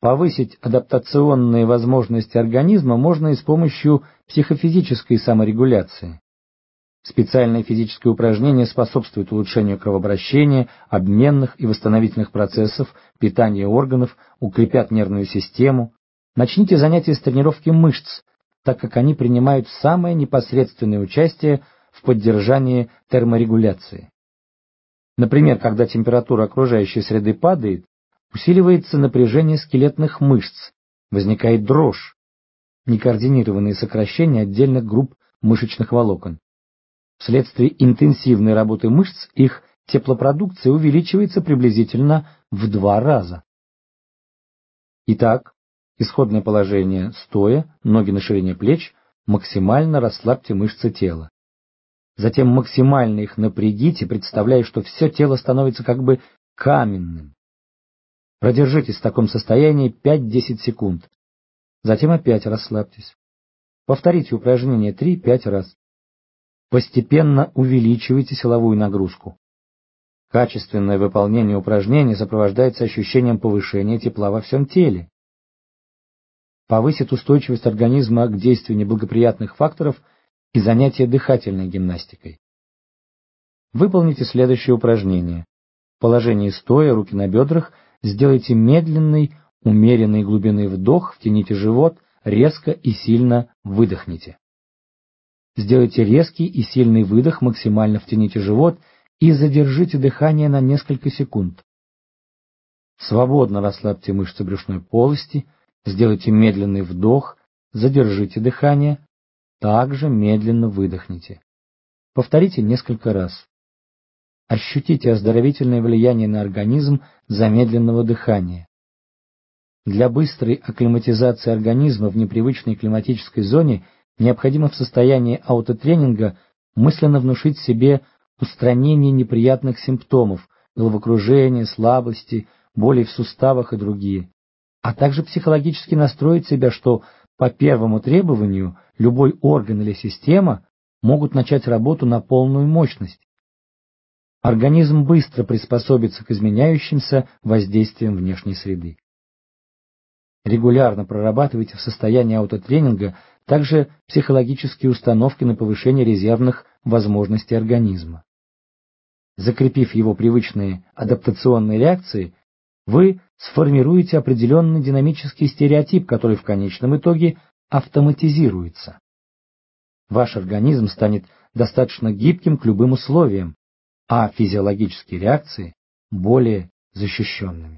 Повысить адаптационные возможности организма можно и с помощью психофизической саморегуляции. Специальные физические упражнения способствуют улучшению кровообращения, обменных и восстановительных процессов, питания органов, укрепят нервную систему. Начните занятия с тренировки мышц, так как они принимают самое непосредственное участие в поддержании терморегуляции. Например, когда температура окружающей среды падает, усиливается напряжение скелетных мышц, возникает дрожь, некоординированные сокращения отдельных групп мышечных волокон. Вследствие интенсивной работы мышц их теплопродукция увеличивается приблизительно в два раза. Итак, исходное положение стоя, ноги на ширине плеч, максимально расслабьте мышцы тела. Затем максимально их напрягите, представляя, что все тело становится как бы каменным. Продержитесь в таком состоянии 5-10 секунд. Затем опять расслабьтесь. Повторите упражнение 3-5 раз. Постепенно увеличивайте силовую нагрузку. Качественное выполнение упражнений сопровождается ощущением повышения тепла во всем теле. Повысит устойчивость организма к действию неблагоприятных факторов и занятие дыхательной гимнастикой. Выполните следующее упражнение. В положении стоя, руки на бедрах, сделайте медленный, умеренной глубины вдох, втяните живот, резко и сильно выдохните. Сделайте резкий и сильный выдох, максимально втяните живот и задержите дыхание на несколько секунд. Свободно расслабьте мышцы брюшной полости, сделайте медленный вдох, задержите дыхание, также медленно выдохните. Повторите несколько раз. Ощутите оздоровительное влияние на организм замедленного дыхания. Для быстрой акклиматизации организма в непривычной климатической зоне необходимо в состоянии аутотренинга мысленно внушить себе устранение неприятных симптомов, головокружения, слабости, боли в суставах и другие, а также психологически настроить себя, что по первому требованию любой орган или система могут начать работу на полную мощность. Организм быстро приспособится к изменяющимся воздействиям внешней среды. Регулярно прорабатывайте в состоянии аутотренинга также психологические установки на повышение резервных возможностей организма. Закрепив его привычные адаптационные реакции, вы сформируете определенный динамический стереотип, который в конечном итоге автоматизируется. Ваш организм станет достаточно гибким к любым условиям, а физиологические реакции более защищенными.